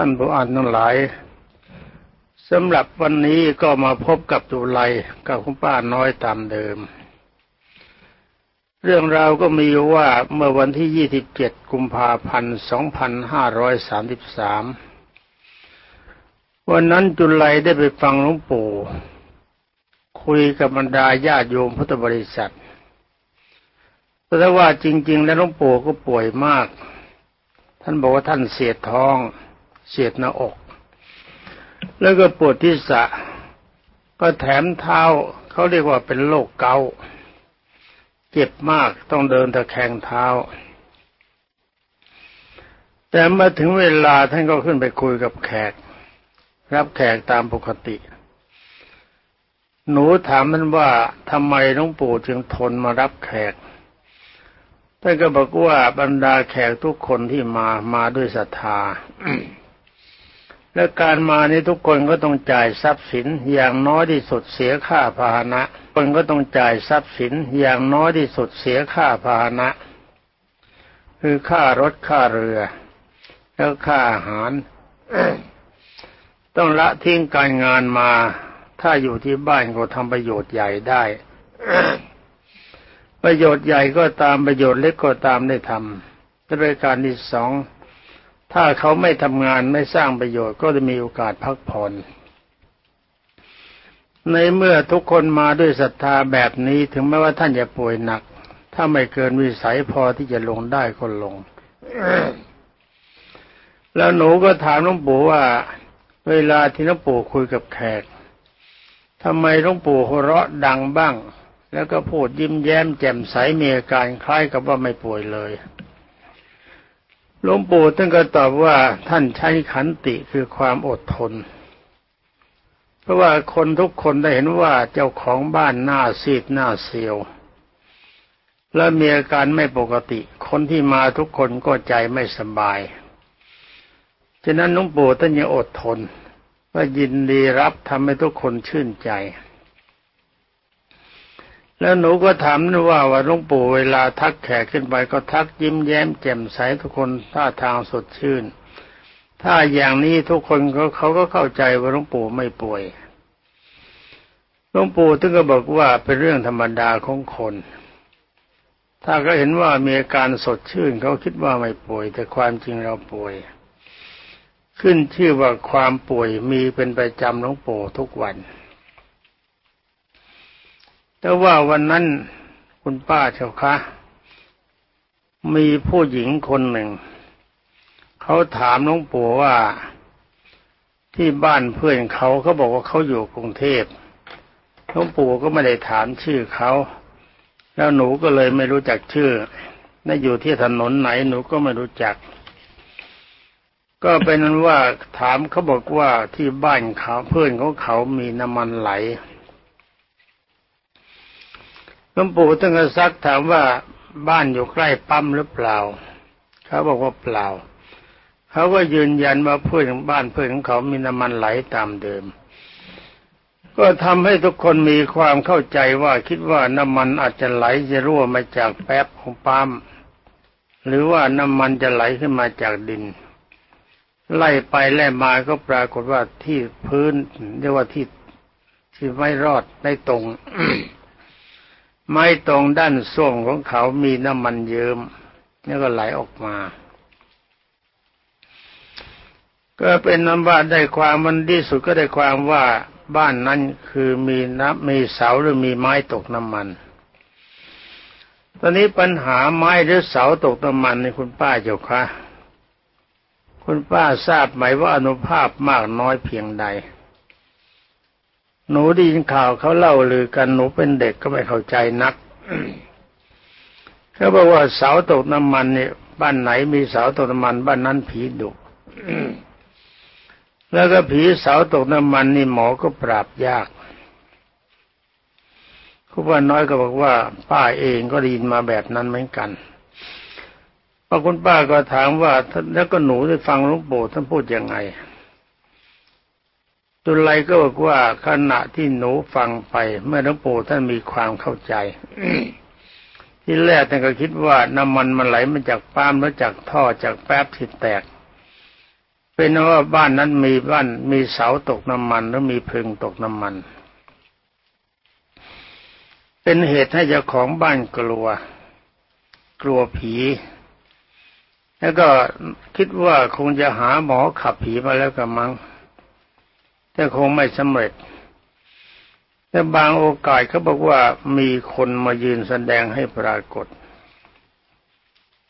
ท่านผู้อ่านทั้งหลายสำหรับวันนี้ก็มาพบกับจุไลกับคุณป้าน้อยตามเดิม เรื่องราวก็มีว่าเมื่อวันที่ 27 กุมภาพันธ์ 2533 วันนั้นจุไลได้ไปฟังหลวงปู่คุยกับบรรดาญาติโยมพุทธบริษัทแต่ว่าจริง ๆ แล้วหลวงปู่ก็ป่วยมาก ท่านบอกว่าท่านเสียท้อง เสียดหน้าอก แล้วก็ปวดที่สะ ก็แถมเท้าเขาเรียกว่าเป็นโรคเกาต์เจ็บมากต้องเดินตะแคงเท้า แต่มาถึงเวลาท่านก็ขึ้นไปคุยกับแขก รับแขกตามปกติ หนูถามมันว่าทำไมหลวงปู่จึงทนมารับแขกท่านก็บอกว่าบรรดาแขกทุกคนที่มามาด้วยศรัทธา และการมานี้ทุกคนก็ต้องจ่ายทรัพย์สินอย่างน้อยที่สุดเสียค่าพาหนะคนก็ต้องจ่ายทรัพย์สินอย่างน้อยที่สุดเสียค่าพาหนะ คือค่ารถค่าเรือ แล้วค่าอาหาร ต้องละทิ้งการงานมา ถ้าอยู่ที่บ้านก็ทำประโยชน์ใหญ่ได้ประโยชน์ใหญ่ก็ตามประโยชน์เล็กก็ตามได้ทำและประการที่สอง ถ้าเขาไม่ทำงานไม่สร้างประโยชน์ก็จะมีโอกาสพักผ่อนในเมื่อทุกคนมาด้วยศรัทธาแบบนี้ถึงแม้ว่าท่านจะป่วยหนัก ถ้าไม่เกินวิสัยพอที่จะลงได้ก็ลง แล้วหนูก็ถามหลวงปู่ว่า เวลาที่หลวงปู่คุยกับแขกทำไมหลวงปู่หัวเราะดังบ้าง แล้วก็พูดยิ้มแย้มแจ่มใสมีอาการคล้ายกับว่าไม่ป่วยเลย หลวงปู่ท่านก็ตอบว่าท่านใช้ขันติคือความอดทน เพราะว่าคนทุกคนได้เห็นว่าเจ้าของบ้านหน้าซีดหน้าเซียว และมีอาการไม่ปกติ คนที่มาทุกคนก็ใจไม่สบาย ฉะนั้นหลวงปู่ท่านยังอดทนว่ายินดีรับทำให้ทุกคนชื่นใจ แล้วหนูก็ถามว่าว่าหลวงปู่เวลาทักแขกขึ้นไปก็ทักยิ้มแย้มแจ่มใสทุกคนท่าทางสดชื่น ถ้าอย่างนี้ทุกคนเขาเขาก็เข้าใจว่าหลวงปู่ไม่ป่วยหลวงปู่ถึงก็บอกว่าเป็นเรื่องธรรมดาของคน ถ้าเขาเห็นว่ามีอาการสดชื่นเขาคิดว่าไม่ป่วย แต่ความจริงเราป่วย ขึ้นชื่อว่าความป่วยมีเป็นประจำหลวงปู่ทุกวัน แต่ว่าวันนั้นคุณป้าเจ้าคะมีผู้หญิงคนหนึ่ง เขาถามหลวงปู่ว่าที่บ้านเพื่อนเขาเขาบอกว่าเขาอยู่กรุงเทพหลวงปู่ก็ไม่ได้ถามชื่อเขา แล้วหนูก็เลยไม่รู้จักชื่อน่าอยู่ที่ถนนไหนหนูก็ไม่รู้จัก ก็เป็นนั้นว่าถามเขาบอกว่าที่บ้านเขาเพื่อนของเขามีน้ำมันไหล ลวงปู่ตั้งแต่ซักถามว่าบ้านอยู่ใกล้ปั๊มหรือเปล่า เขาบอกว่าเปล่า เขาก็ยืนยันว่าเพื่อนบ้านเพื่อนของเขามีน้ำมันไหลตามเดิม ก็ทำให้ทุกคนมีความเข้าใจว่าคิดว่าน้ำมันอาจจะไหลจะรั่วมาจากแป๊บของปั๊มหรือว่าน้ำมันจะไหลขึ้นมาจากดิน ไล่ไปไล่มาก็ปรากฏว่าที่พื้นเรียกว่าที่ที่ไม่รอดไม่ตรง ไม้ตรงด้านส่วงของเขามีน้ำมันเยิ้มแล้วก็ไหลออกมา ก็เป็นน้ำว่าได้ความมันที่สุดก็ได้ความว่าบ้านนั้นคือมีน้ำมีเสาหรือมีไม้ตกน้ำมัน ตอนนี้ปัญหาไม้หรือเสาตกน้ำมันในคุณป้าเจ้าคะคุณป้าทราบไหมว่าอนุภาพมากน้อยเพียงใด หนูได้ยินข่าวเขาเล่าลือกันหนูเป็นเด็กก็ไม่เข้าใจนักเขาบอกว่าเสาตกน้ำมันเนี่ยบ้านไหนมีเสาตกน้ำมัน บ้านนั้นผีดุแล้วก็ผีเสาตกน้ำมันนี่หมอก็ปราบยากคุณป้าน้อยก็บอกว่า ป้าเองก็ได้ยินมาแบบนั้นเหมือนกันพอคุณป้าก็ถามว่าแล้วก็หนูได้ฟังหลวงปู่ท่านพูดยังไง ตุไลก็บอกว่าขณะที่หนูฟังไป เมื่อหลวงปู่ท่านมีความเข้าใจที่แรกท่านก็คิดว่าน้ำมันมันไหลมาจากปั๊มแล้วจากท่อจากแป๊บที่แตก เป็นว่าบ้านนั้นมีบ้านมีเสาตกน้ำมันหรือมีพึงตกน้ำมัน เป็นเหตุให้เจ้าของบ้านกลัว กลัวผี แล้วก็คิดว่าคงจะหาหมอขับผีมาแล้วกัมัง แต่คงไม่สำเร็จ แต่บางโอกาสเขาบอกว่ามีคนมายืนแสดงให้ปรากฏ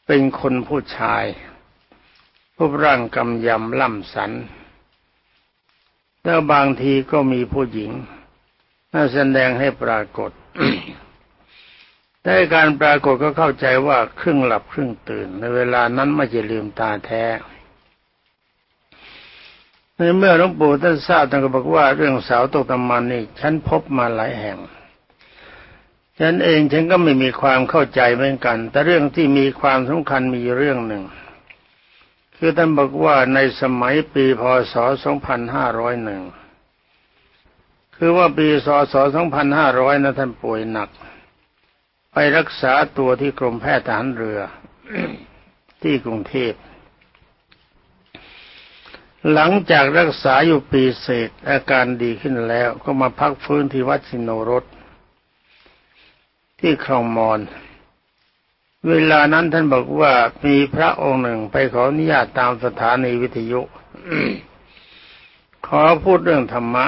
เป็นคนผู้ชายรูปร่างกำยำล่ำสันแล้วบางทีก็มีผู้หญิงน่าแสดงให้ปรากฏแต่การปรากฏก็เข้าใจว่าครึ่งหลับครึ่งตื่น ในเวลานั้นไม่จะลืมตาแท้ ในเมื่อหลวงปู่ท่านทราบท่านก็บอกว่าเรื่องสาวตกตะมันนี่ฉันพบมาหลายแห่ง ฉันเองฉันก็ไม่มีความเข้าใจเหมือนกัน แต่เรื่องที่มีความสำคัญมีเรื่องหนึ่ง คือท่านบอกว่าในสมัยปีพศ 2501 คือว่าปีศศ2500นะท่านป่วยหนัก ไปรักษาตัวที่กรมแพทย์ทหารเรือที่กรุงเทพ หลังจากรักษาอยู่ปีเศษอาการดีขึ้นแล้วก็มาพักฟื้นที่วัดสิโนรสที่คลองมอน เวลานั้นท่านบอกว่ามีพระองค์หนึ่งไปขออนุญาตตามสถานีวิทยุ ขอพูดเรื่องธรรมะ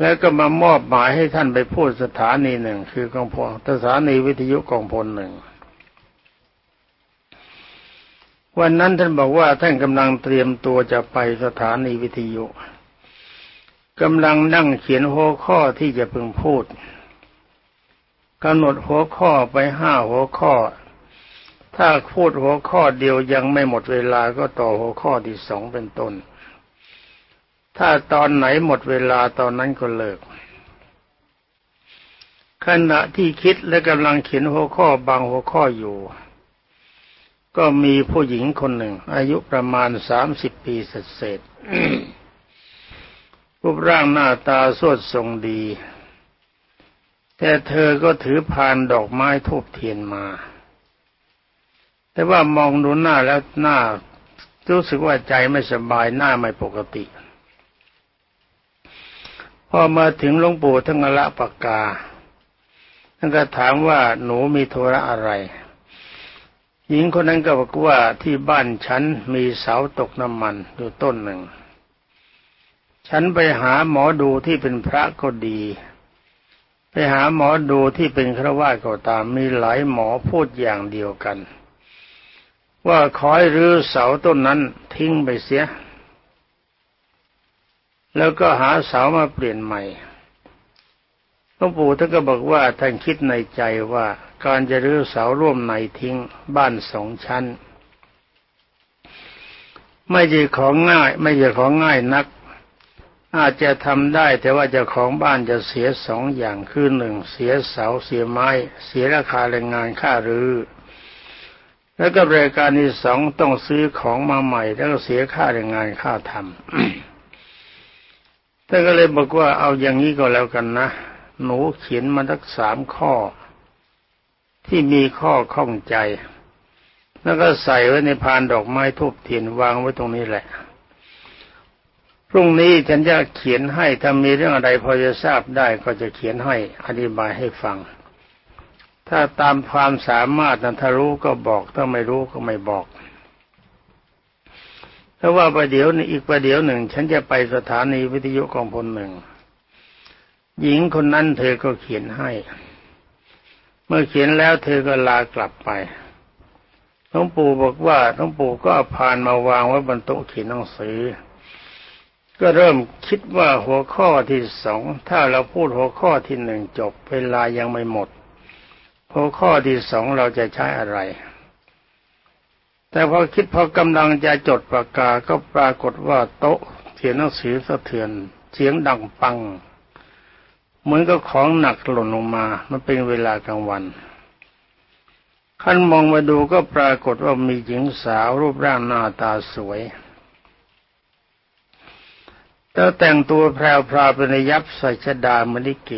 แล้วก็มามอบหมายให้ท่านไปพูดสถานีหนึ่ง คือกองพลสถานีวิทยุกองพลหนึ่ง วันนั้นท่านบอกว่าท่านกำลังเตรียมตัวจะไปสถานีวิทยุกำลังนั่งเขียนหัวข้อที่จะพึงพูดกำหนดหัวข้อไปห้าหัวข้อ ถ้าพูดหัวข้อเดียวยังไม่หมดเวลาก็ต่อหัวข้อที่สองเป็นต้น ถ้าตอนไหนหมดเวลาตอนนั้นก็เลิก ขณะที่คิดและกำลังเขียนหัวข้อบางหัวข้ออยู่ ก็มีผู้หญิงคนหนึ่ง อายุประมาณสามสิบปีเศษรูปร่างหน้าตาสวดทรงดี แต่เธอก็ถือพานดอกไม้ทูบเทียนมา แต่ว่ามองดูหน้าแล้วหน้ารู้สึกว่าใจไม่สบายหน้าไม่ปกติ พอมาถึงหลวงปู่ทั้งละปากกาท่านก็ถามว่าหนูมีโทระอะไร หญิงคนนั้นก็บอกว่าที่บ้านฉันมีเสาตกน้ำมันอยู่ต้นหนึ่ง ฉันไปหาหมอดูที่เป็นพระก็ดี ไปหาหมอดูที่เป็นครวาสก็ตามมีหลายหมอพูดอย่างเดียวกัน ว่าขอให้รื้อเสาต้นนั้นทิ้งไปเสีย แล้วก็หาเสามาเปลี่ยนใหม่ หลวงปู่ท่านก็บอกว่าท่านคิดในใจว่าการจะรื้อเสาร่วมในทิ้งบ้านสองชั้น ไม่ใช่ของง่าย ไม่ใช่ของง่ายนัก อาจจะทำได้แต่ว่าเจ้าของบ้านจะเสียสองอย่างคือหนึ่งเสียเสาเสียไม้ เสียราคาแรงงานค่ารื้อแล้วก็รายการที่สองต้องซื้อของมาใหม่ แล้วก็เสียค่าแรงงานค่าทำท่านก็เลยบอกว่าเอาอย่างนี้ก็แล้วกันนะ หนูเขียนมาทั้งสามข้อ ที่มีข้อข้องใจ แล้วก็ใส่ไว้ในพานดอกไม้ทูบเทียนวางไว้ตรงนี้แหละพรุ่งนี้ฉันจะเขียนให้ถ้ามีเรื่องอะไรพอจะทราบได้ก็จะเขียนให้อธิบายให้ฟัง ถ้าตามความสามารถนะถ้ารู้ก็บอก ถ้าไม่รู้ก็ไม่บอกเพราะว่าประเดี๋ยวอีกประเดี๋ยวหนึ่ง ฉันจะไปสถานีวิทยุกองพลหนึ่ง หญิงคนนั้นเธอก็เขียนให้ เมื่อเขียนแล้วเธอก็ลากลับไปหลวงปู่บอกว่าหลวงปู่ก็ผ่านมาวางไว้บนโต๊ะเขียนหนังสือ ก็เริ่มคิดว่าหัวข้อที่สองถ้าเราพูดหัวข้อที่หนึ่งจบเวลายังไม่หมด หัวข้อที่สองเราจะใช้อะไร แต่พอคิดพอกำลังจะจดปากกาก็ปรากฏว่าโต๊ะเขียนหนังสือสะเทือน เสียงดังปัง เหมือนกับของหนักหล่นลงมา มันเป็นเวลากลางวันขั้นมองมาดูก็ปรากฏว่ามีหญิงสาวรูปร่างหน้าตาสวยแล้วแต่งตัวแพรวๆเป็นยับใส่ชดามณิเก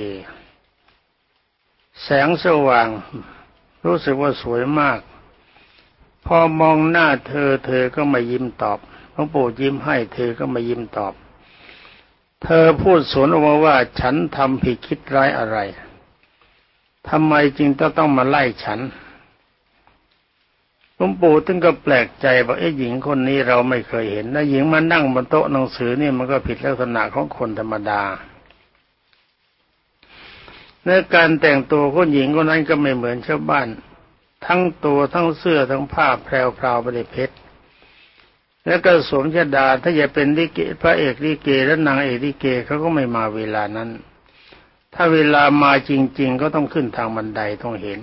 แสงสว่าง รู้สึกว่าสวยมาก พอมองหน้าเธอ เธอก็ไม่ยิ้มตอบหลวงปู่ยิ้มให้ เธอก็มายิ้มตอบ เธอพูดสวนออกมาว่าฉันทำผิดคิดร้ายอะไรทำไมจึงต้องต้องมาไล่ฉันหลวงปู่ตึงก็แปลกใจว่าไอ้หญิงคนนี้เราไม่เคยเห็นนะหญิงมานั่งบนโต๊ะหนังสือนี่มันก็ผิดลักษณะของคนธรรมดาในการแต่งตัวคนหญิงคนนั้นก็ไม่เหมือนชาวบ้าน ทั้งตัวทั้งเสื้อทั้งผ้าแพรวพราวไปด้วยเพชร แล้วก็สมชดาถ้าจะเป็นลิเกพระเอกลิเกและนางเอกลิเกเขาก็ไม่มาเวลานั้น ถ้าเวลามาจริง ๆ ก็ต้องขึ้นทางบันไดต้องเห็น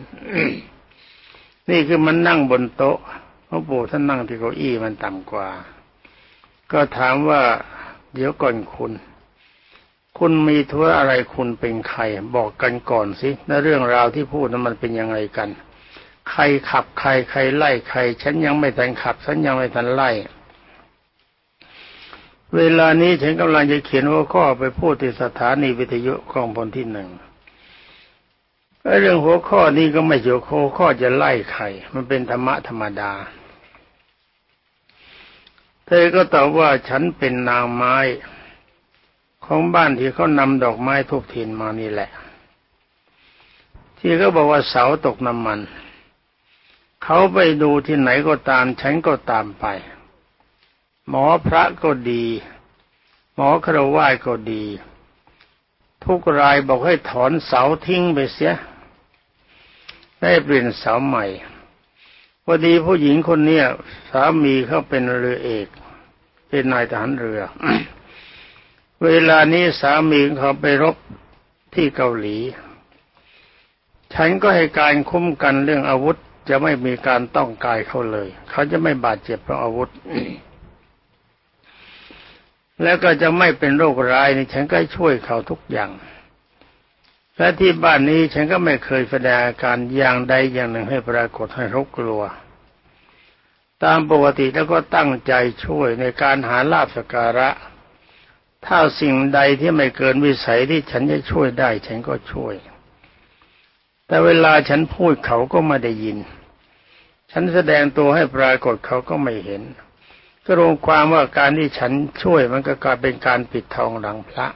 นี่คือมันนั่งบนโต๊ะพระปู่ท่านนั่งที่เก้าอี้มันต่ำกว่า ก็ถามว่า เดี๋ยวก่อนคุณ คุณมีธุระอะไรคุณเป็นใคร บอกกันก่อนสิในเรื่องราวที่พูดนั้นมันเป็นยังไงกัน ใครขับใครใครไล่ใคร ฉันยังไม่ทันขับฉันยังไม่ทันไล่ เวลานี้ฉันกำลังจะเขียนหัวข้อไปพูดที่สถานีวิทยุกองพลที่หนึ่งเรื่องหัวข้อนี้ก็ไม่เกี่ยวหัวข้อจะไล่ใครมันเป็นธรรมะธรรมดา เธอก็ตอบว่าฉันเป็นนางไม้ ของบ้านที่เขานำดอกไม้ทุบเทียนมานี่แหละ ที่เขาบอกว่าเสาตกน้ำมัน เขาไปดูที่ไหนก็ตาม ฉันก็ตามไป หมอพระก็ดี หมอครวาก็ดี ทุกรายบอกให้ถอนเสาทิ้งไปเสีย ได้เปลี่ยนเสาใหม่พอดีผู้หญิงคนเนี้ยสามีเขาเป็นเรือเอก เป็นนายทหารเรือ เวลานี้สามีเขาไปรบที่เกาหลี ฉันก็ให้การคุ้มกันเรื่องอาวุธจะไม่มีการต้องกายเขาเลย เขาจะไม่บาดเจ็บเพราะอาวุธ แล้วก็จะไม่เป็นโรคร้ายนี่ฉันก็ช่วยเขาทุกอย่าง และที่บ้านนี้ฉันก็ไม่เคยแสดงอาการอย่างใดอย่างหนึ่งให้ปรากฏให้เขากลัว ตามปกติแล้วก็ตั้งใจช่วยในการหาลาบสการะ ถ้าสิ่งใดที่ไม่เกินวิสัยที่ฉันจะช่วยได้ ฉันก็ช่วย แต่เวลาฉันพูดเขาก็ไม่ได้ยิน ฉันแสดงตัวให้ปรากฏเขาก็ไม่เห็น ก็รวมความว่าการที่ฉันช่วยมันก็กลายเป็นการปิดทองหลังพระ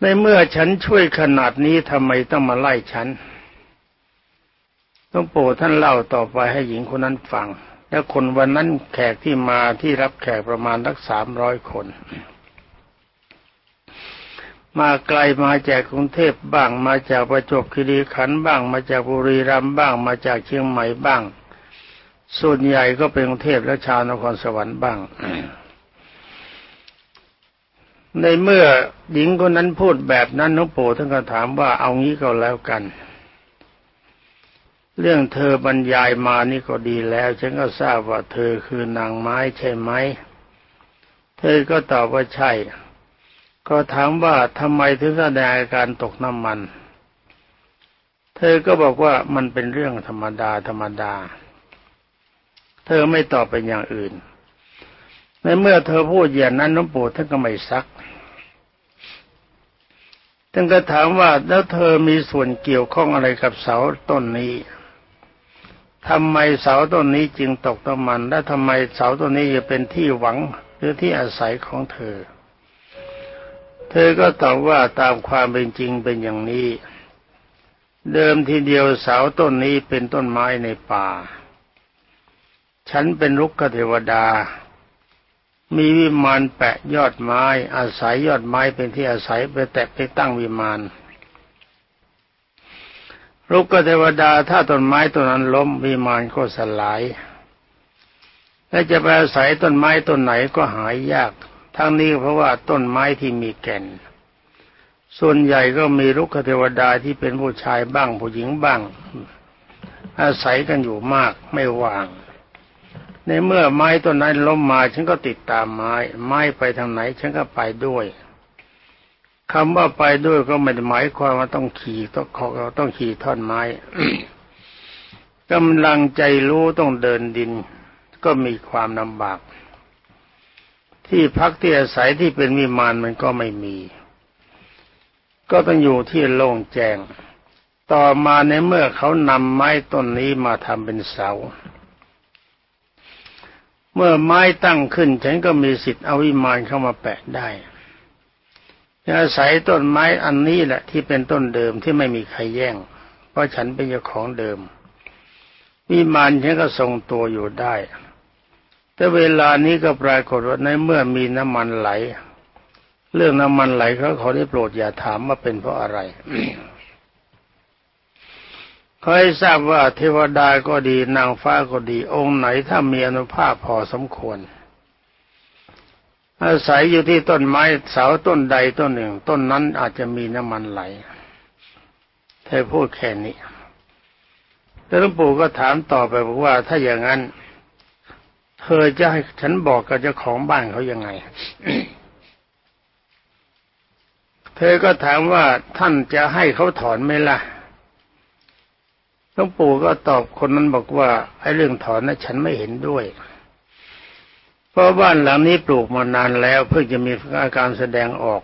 ในเมื่อฉันช่วยขนาดนี้ทำไมต้องมาไล่ฉันต้องโปรดท่านเล่าต่อไปให้หญิงคนนั้นฟัง แล้วคนวันนั้นแขกที่มาที่รับแขกประมาณสักสามร้อยคน มาไกลมาจากกรุงเทพบ้าง มาจากประจวบคีรีขันธ์บ้าง มาจากบุรีรัมย์บ้าง มาจากเชียงใหม่บ้าง ส่วนใหญ่ก็เป็นกรุงเทพและชาวนครสวรรค์บ้าง ในเมื่อหญิงคนนั้นพูดแบบนั้นน้องปู่ท่านก็ถามว่าเอางี้ก็แล้วกัน เรื่องเธอบรรยายมานี่ก็ดีแล้ว ฉันก็ทราบว่าเธอคือนางไม้ใช่ไหม เธอก็ตอบว่าใช่ ก็ถามว่าทำไมถึงแสดงอาการตกน้ำมัน เธอก็บอกว่ามันเป็นเรื่องธรรมดาธรรมดา เธอไม่ตอบเป็นอย่างอื่นในเมื่อเธอพูดอย่างนั้นน้องปู่ท่านก็ไม่ซักท่านก็ถามว่าแล้วเธอมีส่วนเกี่ยวข้องอะไรกับเสาต้นนี้ทำไมเสาต้นนี้จึงตกต้นมัน และทำไมเสาต้นนี้จะเป็นที่หวังหรือที่อาศัยของเธอ เธอก็ตอบว่าตามความเป็นจริงเป็นอย่างนี้ เดิมทีเดียวเสาต้นนี้เป็นต้นไม้ในป่า ฉันเป็นลุกขเทวดา มีวิมานแปะยอดไม้ อาศัยยอดไม้เป็นที่อาศัยไปแตะไปตั้งวิมานลูกกเทวดาถ้าต้นไม้ต้นนั้นล้มวิมานก็สลาย และจะไปอาศัยต้นไม้ต้นไหนก็หายยาก ทั้งนี้เพราะว่าต้นไม้ที่มีแก่น ส่วนใหญ่ก็มีลูกขเทวดาที่เป็นผู้ชายบ้างผู้หญิงบ้าง อาศัยกันอยู่มากไม่ว่าง ในเมื่อไม้ต้นนั้นล้มมาฉันก็ติดตามไม้ ไม้ไปทางไหนฉันก็ไปด้วยคำว่าไปด้วยก็ไม่ได้หมายความว่าต้องขี่ต้องขอต้องขี่ท่อนไม้กำลังใจรู้ต้องเดินดิน ก็มีความลำบาก ที่พักที่อาศัยที่เป็นวิมานมันก็ไม่มี ก็ต้องอยู่ที่โล่งแจ้ง ต่อมาในเมื่อเขานำไม้ต้นนี้มาทำเป็นเสา เมื่อไม้ตั้งขึ้นฉันก็มีสิทธิ์เอาวิมานเข้ามาแปะได้อาศัยต้นไม้อันนี้แหละที่เป็นต้นเดิมที่ไม่มีใครแย่ง เพราะฉันเป็นเจ้าของเดิม วิมานฉันก็ทรงตัวอยู่ได้ แต่เวลานี้ก็ปรากฏว่าในเมื่อมีน้ำมันไหล เรื่องน้ำมันไหลเขาขอได้โปรดอย่าถามว่าเป็นเพราะอะไร อให้ทราบว่าเทวดาก็ดีนางฟ้าก็ดี องค์ไหนถ้ามีอนุภาพพอสมควร อาศัยอยู่ที่ต้นไม้เสาต้นใดต้นหนึ่ง ต้นนั้นอาจจะมีน้ำมันไหลเธอพูดแค่นี้แล้วหลวงปู่ก็ถามต่อไปบอกว่า ถ้าอย่างนั้น เธอจะให้ฉันบอกกับเจ้าของบ้านเขายังไง เธอก็ถามว่าท่านจะให้เขาถอนไหมล่ะ ลวงปู่ก็ตอบคนนั้นบอกว่าไอ้เรื่องถอนนะฉันไม่เห็นด้วย เพราะบ้านหลังนี้ปลูกมานานแล้วเพิ่งจะมีอาการแสดงออก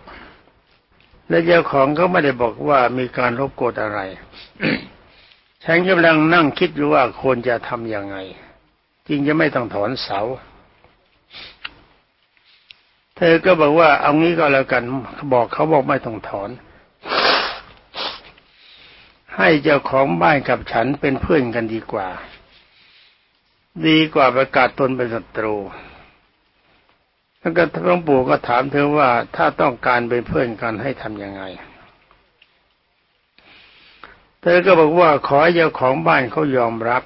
และเจ้าของก็ไม่ได้บอกว่ามีการรบกวนอะไร ฉันกำลังนั่งคิดอยู่ว่าควรจะทำยังไงจริงจะไม่ต้องถอนเสา เธอก็บอกว่าเอางี้ก็แล้วกันบอกเขาบอกไม่ต้องถอน ให้เจ้าของบ้านกับฉันเป็นเพื่อนกันดีกว่า ดีกว่าประกาศตนเป็นศัตรูแล้วก็หลวงปู่ก็ถามเธอว่าถ้าต้องการเป็นเพื่อนกันให้ทำยังไง เธอก็บอกว่าขอเจ้าของบ้านเขายอมรับ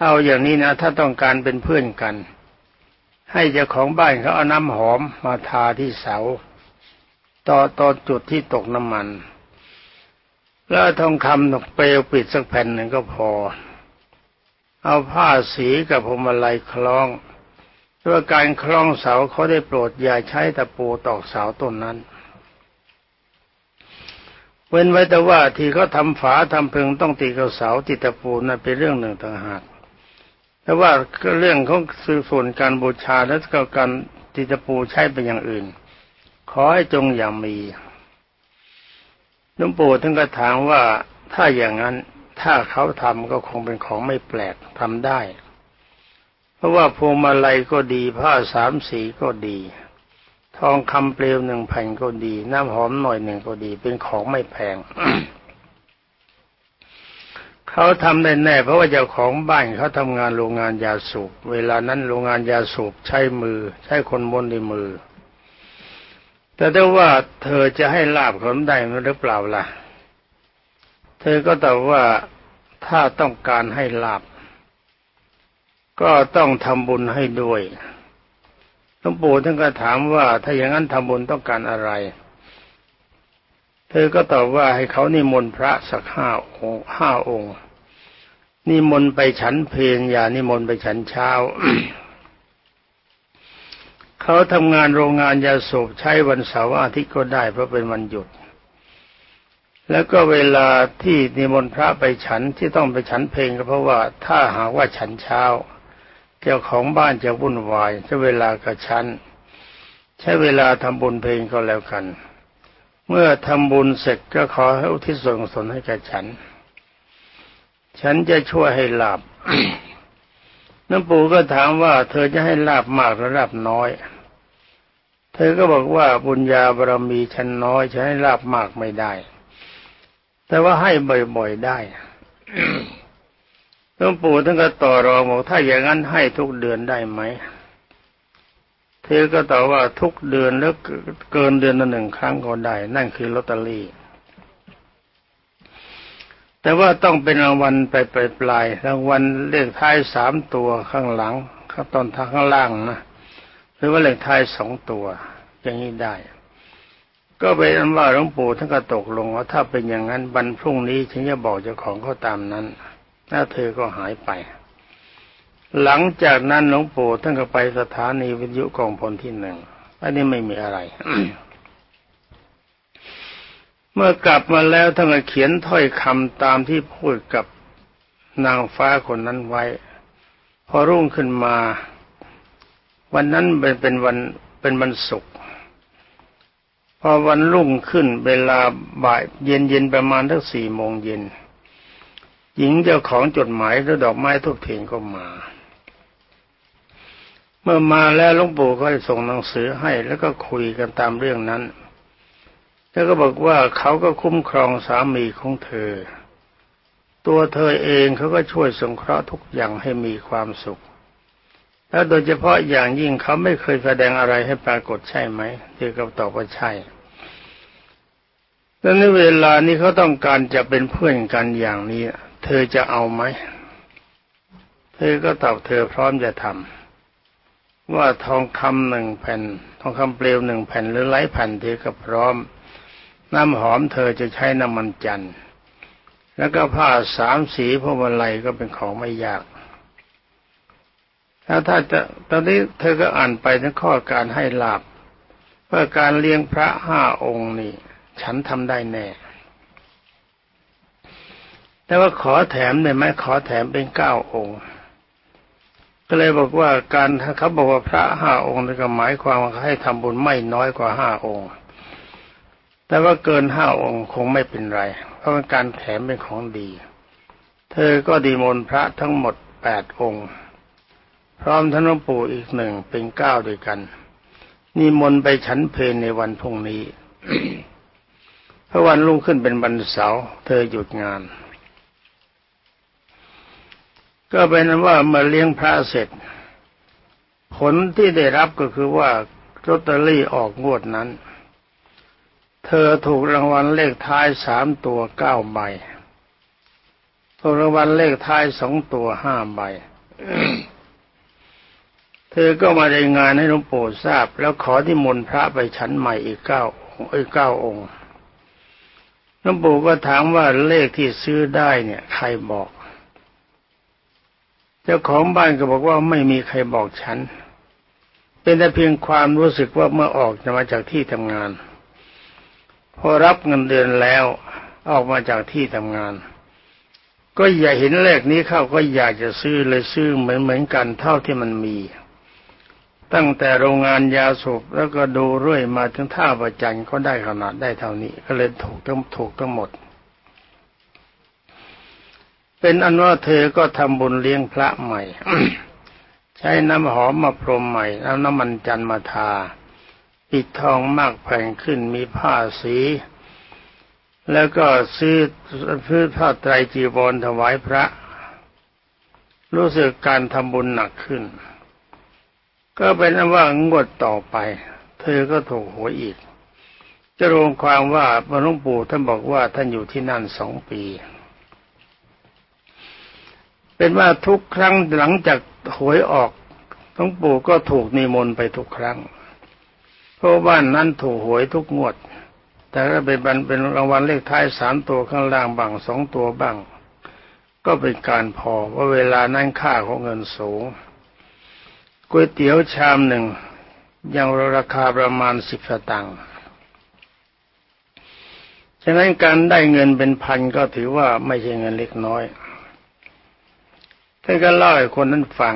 เอาอย่างนี้นะ ถ้าต้องการเป็นเพื่อนกัน ให้เจ้าของบ้านเขาเอาน้ำหอมมาทาที่เสาต่อต่อจุดที่ตกน้ำมัน แล้วทองคำหนกเปลวปิดสักแผ่นหนึ่งก็พอ เอาผ้าสีกับพวงมาลัยคล้องเพราะการคล้องเสาเขาได้โปรดอย่าใช้ตะปูตอกเสาต้นนั้นเว้นไว้แต่ว่าที่เขาทำฝาทำพึงต้องติดกับเสาติดตะปูนั่นเป็นเรื่องหนึ่งต่างหากแต่ว่าเรื่องของส่วนการบูชาและก็การติดตะปูใช้เป็นอย่างอื่น ขอให้จงอย่ามี หลวงปู่ท่านก็ถามว่าถ้าอย่างนั้นถ้าเขาทำก็คงเป็นของไม่แปลกทำได้ เพราะว่าพวงมาลัยก็ดี ผ้าสามสีก็ดี ทองคำเปลวหนึ่งแผ่นก็ดี น้ำหอมหน่อยหนึ่งก็ดี เป็นของไม่แพงเขาทำได้แน่เพราะว่าเจ้าของบ้านเขาทำงานโรงงานยาสูบเวลานั้นโรงงานยาสูบใช้มือ ใช้คนบนในมือ แต่ถ้าว่าเธอจะให้ลาบเขาได้หรือเปล่าล่ะ เธอก็ตอบว่าถ้าต้องการให้ลาบก็ต้องทำบุญให้ด้วยหลวงปู่ท่านก็ถามว่า ถ้าอย่างนั้นทำบุญต้องการอะไร เธอก็ตอบว่าให้เขานิมนต์พระสักห้าองค์ห้าองค์ นิมนต์ไปฉันเพลอย่านิมนต์ไปฉันเช้า เขาทำงานโรงงานยาสูบใช้วันเสาร์อาทิตย์ก็ได้เพราะเป็นวันหยุด แล้วก็เวลาที่นิมนต์พระไปฉันที่ต้องไปฉันเพลงก็เพราะว่าถ้าหากว่าฉันเช้าเจ้าของบ้านจะวุ่นวายจะเวลากับฉันใช้เวลาทำบุญเพลงก็แล้วกัน เมื่อทำบุญเสร็จก็ขอให้อุทิศส่วนกุศลให้แก่ฉัน ฉันจะช่วยให้หลับ น้ำปู่ก็ถามว่า เธอจะให้ลาบมากหรือลาบน้อย เธอก็บอกว่าบุญญาบารมีฉันน้อยฉันให้ลาบมากไม่ได้ แต่ว่าให้บ่อยๆได้หลวงปู่ท่านก็ต่อรองบอกถ้าอย่างนั้นให้ทุกเดือนได้ไหม เธอก็ตอบว่าทุกเดือนแล้วเกินเดือนละหนึ่งครั้งก็ได้ นั่นคือลอตเตอรี่ แต่ว่าต้องเป็นรางวัลไปปลายรางวัลเลขท้ายสามตัวข้างหลังข้างตอนทางข้างล่างนะหรือว่าเลขท้ายสองตัว อย่างนี้ได้ ก็เป็นอันว่าหลวงปู่ท่านก็ตกลงว่าถ้าเป็นอย่างนั้นวันพรุ่งนี้ฉันจะบอกเจ้าของเขาตามนั้นแล้วเธอก็หายไป หลังจากนั้นหลวงปู่ท่านก็ไปสถานีวิทยุกองพลที่หนึ่งอันนี้ไม่มีอะไร เมื่อกลับมาแล้วท่านก็เขียนถ้อยคำตามที่พูดกับนางฟ้าคนนั้นไว้ พอรุ่งขึ้นมา วันนั้นเป็นเป็นวันเป็นวันศุกร์พอวันรุ่งขึ้นเวลาบ่ายเย็นเย็นประมาณทั้งสี่โมงเย็นหญิงเจ้าของจดหมายและดอกไม้ทุกเทียนก็มา เมื่อมาแล้วหลวงปู่ก็ส่งหนังสือให้แล้วก็คุยกันตามเรื่องนั้น แล้วก็บอกว่าเขาก็คุ้มครองสามีของเธอ ตัวเธอเองเขาก็ช่วยสงเคราะห์ทุกอย่างให้มีความสุข แล้วโดยเฉพาะอย่างยิ่งเขาไม่เคยแสดงอะไรให้ปรากฏใช่ไหมเธอก็ตอบว่าใช่แล้วในเวลานี้เขาต้องการจะเป็นเพื่อนกันอย่างนี้ เธอจะเอาไหม เธอก็ตอบเธอพร้อมจะทำว่าทองคำหนึ่งแผ่น ทองคำเปลวหนึ่งแผ่นหรือหลายแผ่นเธอก็พร้อม น้ำหอมเธอจะใช้น้ำมันจันทร์แล้วก็ผ้าสามสีพวงมาลัยก็เป็นของไม่ยาก ถ้าถ้าจะตอนนี้เธอก็อ่านไปในข้อการให้ลาบเพื่อการเลี้ยงพระห้าองค์นี่ ฉันทำได้แน่ แต่ว่าขอแถมได้ไหมขอแถมเป็นเก้าองค์ ก็เลยบอกว่าการเขาบอกว่าพระห้าองค์นี่ก็หมายความว่าให้ทำบุญไม่น้อยกว่าห้าองค์ แต่ว่าเกินห้าองค์คงไม่เป็นไร เพราะเป็นการแถมเป็นของดี เธอก็ดีมนพระทั้งหมดแปดองค์ พร้อมท่านหลวงปู่อีกหนึ่งเป็นเก้าด้วยกัน นิมนต์ไปฉันเพลในวันพรุ่งนี้พระวันรุ่งขึ้นเป็นวันเสาร์เธอหยุดงาน ก็เป็นนั้นว่าเมื่อเลี้ยงพระเสร็จ ผลที่ได้รับก็คือว่าลอตเตอรี่ออกงวดนั้น เธอถูกรางวัลเลขท้ายสามตัวเก้าใบ ถูกรางวัลเลขท้ายสองตัวห้าใบ เธอก็มาได้งานให้หลวงปู่ทราบ แล้วขอที่มนพระไปฉันใหม่อีกเก้าองค์อีกเก้าองค์ลวงปู่ก็ถามว่าเลขที่ซื้อได้เนี่ย ใครบอก เจ้าของบ้านก็บอกว่าไม่มีใครบอกฉัน เป็นแต่เพียงความรู้สึกว่าเมื่อออกจะมาจากที่ทำงาน พอรับเงินเดือนแล้วออกมาจากที่ทำงาน ก็อย่าเห็นเลขนี้เข้าก็อยากจะซื้อเลยซื้อเหมือนเหมือนกันเท่าที่มันมี ตั้งแต่โรงงานยาสูบแล้วก็ดูเรื่อยมาถึงท่าประจันก็ได้ขนาดได้เท่านี้ ก็เลยถูกทั้งถูกทั้งหมด เป็นอันว่าเธอก็ทำบุญเลี้ยงพระใหม่ ใช้น้ำหอมมาพรมใหม่แล้วน้ำมันจันมาทา ปิดทองมากแผ่งขึ้นมีผ้าสี แล้วก็ซื้อพื้นผ้าไตรจีวรถวายพระ รู้สึกการทำบุญหนักขึ้น ก็เป็นว่างวดต่อไป เธอก็ถูกหวยอีก จะรวมความว่าพระหลวงปู่ท่านบอกว่าท่านอยู่ที่นั่นสองปี เป็นว่าทุกครั้งหลังจากหวยออกหลวงปู่ก็ถูกนิมนต์ไปทุกครั้ง เพราะบ้านนั้นถูกหวยทุกงวด แต่ถ้าเป็นเป็นรางวัลเลขท้ายสามตัวข้างล่างบ้างสองตัวบ้าง ก็เป็นการพอว่าเวลานั้นค่าของเงินสูงก๋วยเตี๋ยวชามหนึ่งยังราคาประมาณสิบสตางค์ฉะนั้นการได้เงินเป็นพันก็ถือว่าไม่ใช่เงินเล็กน้อยท่านก็เล่าให้คนนั้นฟัง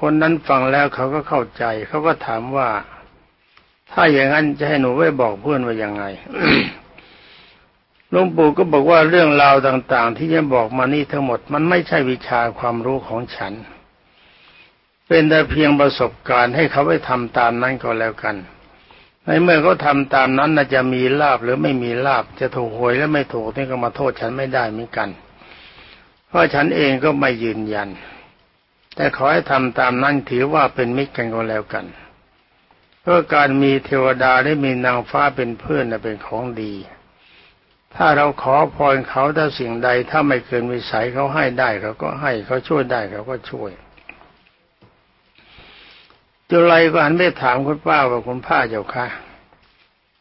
คนนั้นฟังแล้วเขาก็เข้าใจ เขาก็ถามว่า ถ้าอย่างนั้นจะให้หนูไว้บอกเพื่อนว่ายังไงหลวงปู่ก็บอกว่าเรื่องราวต่างๆ ที่จะบอกมานี่ทั้งหมด มันไม่ใช่วิชาความรู้ของฉัน เป็นแต่เพียงประสบการณ์ให้เขาไปทำตามนั้นก็แล้วกัน ในเมื่อเขาทาตามนั้นน่าจะมีลาบหรือไม่มีลาบจะถูกหวยและไม่ถูกนี่ก็มาโทษฉันไม่ได้เหมือนกัน เพราะฉันเองก็ไม่ยืนยัน แต่ขอให้ทำตามนั้นถือว่าเป็นมิตรกันก็แล้วกัน เพราะการมีเทวดาได้มีนางฟ้าเป็นเพื่อนเป็นของดี ถ้าเราขอพรเขาถ้าสิ่งใดถ้าไม่เกินวิสัยเขาให้ได้เขาก็ให้เขาช่วยได้เขาก็ช่วยจุไรก็หันไปถามคุณป้าว่าคุณป้าเจ้าค่ะ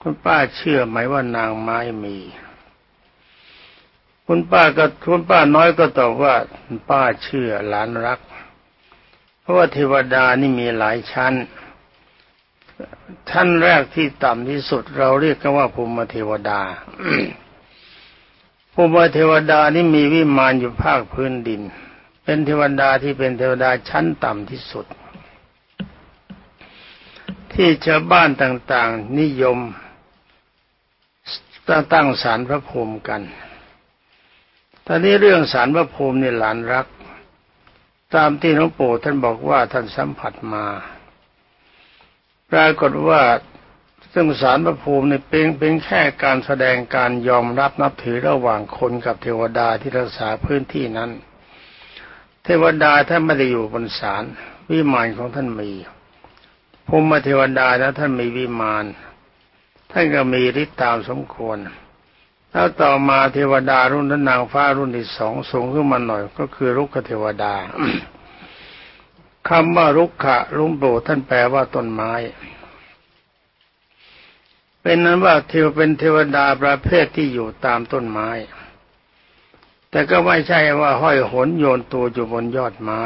คุณป้าเชื่อไหมว่านางไม้มี คุณป้าก็คุณป้าน้อยก็ตอบว่าป้าเชื่อหลานรัก เพราะว่าเทวดานี่มีหลายชั้น ชั้นแรกที่ต่ำที่สุด เราเรียกกันว่าภูมิเทวดาภูมิเทวดานี่มีวิมานอยู่ภาคพื้นดิน เป็นเทวดาที่เป็นเทวดาชั้นต่ำที่สุด ที่ชาวบ้านต่างๆ นิยมตั้งศาลพระภูมิกัน ตอนนี้เรื่องศาลพระภูมินี่หลานรัก ตามที่หลวงปู่ท่านบอกว่าท่านสัมผัสมา ปรากฏว่าซึ่งสารพระภูมิในเป็นเป็นแค่การแสดงการยอมรับนับถือระหว่างคนกับเทวดาที่รักษาพื้นที่นั้น เทวดาท่านไม่ได้อยู่บนศาลวิมานของท่านมีภูมิเทวดานะท่านมีวิมานท่านก็มีฤทธิ์ตามสมควรแล้วต่อมาเทวดารุ่นนางฟ้ารุ่นที่สองสูงขึ้นมาหน่อย ก็คือรุกขเทวดา คำว่ารุกขะลุงโปรท่านแปลว่าต้นไม้ เป็นนั้นว่าเทวเป็นเทวดาประเภทที่อยู่ตามต้นไม้ แต่ก็ไม่ใช่ว่าห้อยหนโยนตัวอยู่บนยอดไม้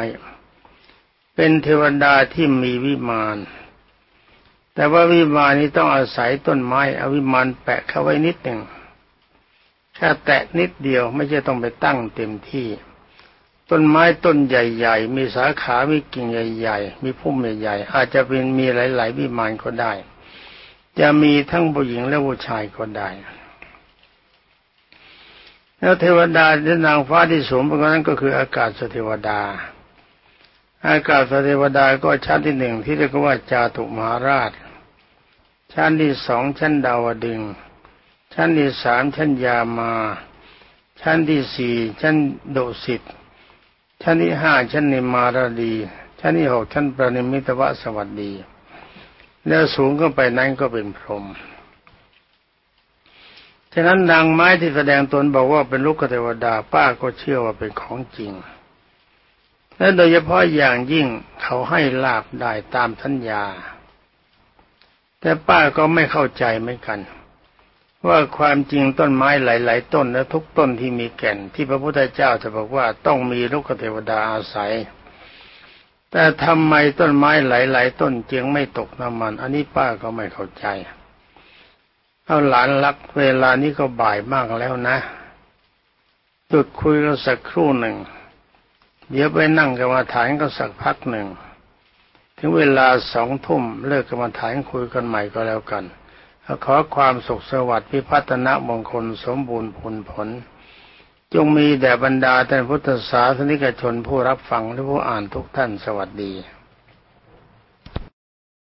เป็นเทวดาที่มีวิมาน แต่ว่าวิมานนี้ต้องอาศัยต้นไม้เอาวิมานแปะเข้าไว้นิดหนึ่งแค่แตะนิดเดียวไม่ใช่ต้องไปตั้งเต็มที่ ต้นไม้ต้นใหญ่ ๆ มีสาขามีกิ่งใหญ่ ๆ มีพุ่มใหญ่ๆอาจจะเป็นมีหลายๆวิมานก็ได้ จะมีทั้งผู้หญิงและผู้ชายก็ได้แล้วเทวดาและนางฟ้าที่สูงกว่านั้นก็คืออากาศเทวดา อากาศเทวดาก็ชั้นที่หนึ่งที่เรียกว่าจาตุมหาราช ชั้นที่สองชั้นดาวดึงชั้นที่สามชั้นยามา ชั้นที่สี่ชั้นโดสิต ชั้นที่ห้าชั้นนิมารดี ชั้นที่หกชั้นปรนิมิตวสวัสดี แล้วสูงขึ้นไปนั้นก็เป็นพรหมฉะนั้นนางไม้ที่แสดงตนบอกว่าเป็นลูกเทวดาป้าก็เชื่อว่าเป็นของจริง และโดยเฉพาะอย่างยิ่งเขาให้ลาบได้ตามสัญญา แต่ป้าก็ไม่เข้าใจเหมือนกัน ว่าความจริงต้นไม้หลาย ๆ ต้นและทุกต้นที่มีแก่น ที่พระพุทธเจ้าจะบอกว่าต้องมีลูกเทวดาอาศัย แต่ทำไมต้นไม้หลาย ๆ ต้นจึงไม่ตกน้ำมัน อันนี้ป้าก็ไม่เข้าใจเอาหลานรักเวลานี้ก็บ่ายมากแล้วนะหยุดคุยกันสักครู่หนึ่ง เดี๋ยวไปนั่งกรรมฐานก็สักพักหนึ่ง ถึงเวลาสองทุ่มเลิกกรรมฐานคุยกันใหม่ก็แล้วกัน ขอความสุขสวัสดิ์พิพัฒนมงคลสมบูรณ์ผลผล จงมีแด่บรรดาท่านพุทธศาสนิกชนผู้รับฟังและผู้อ่านทุกท่านสวัสดี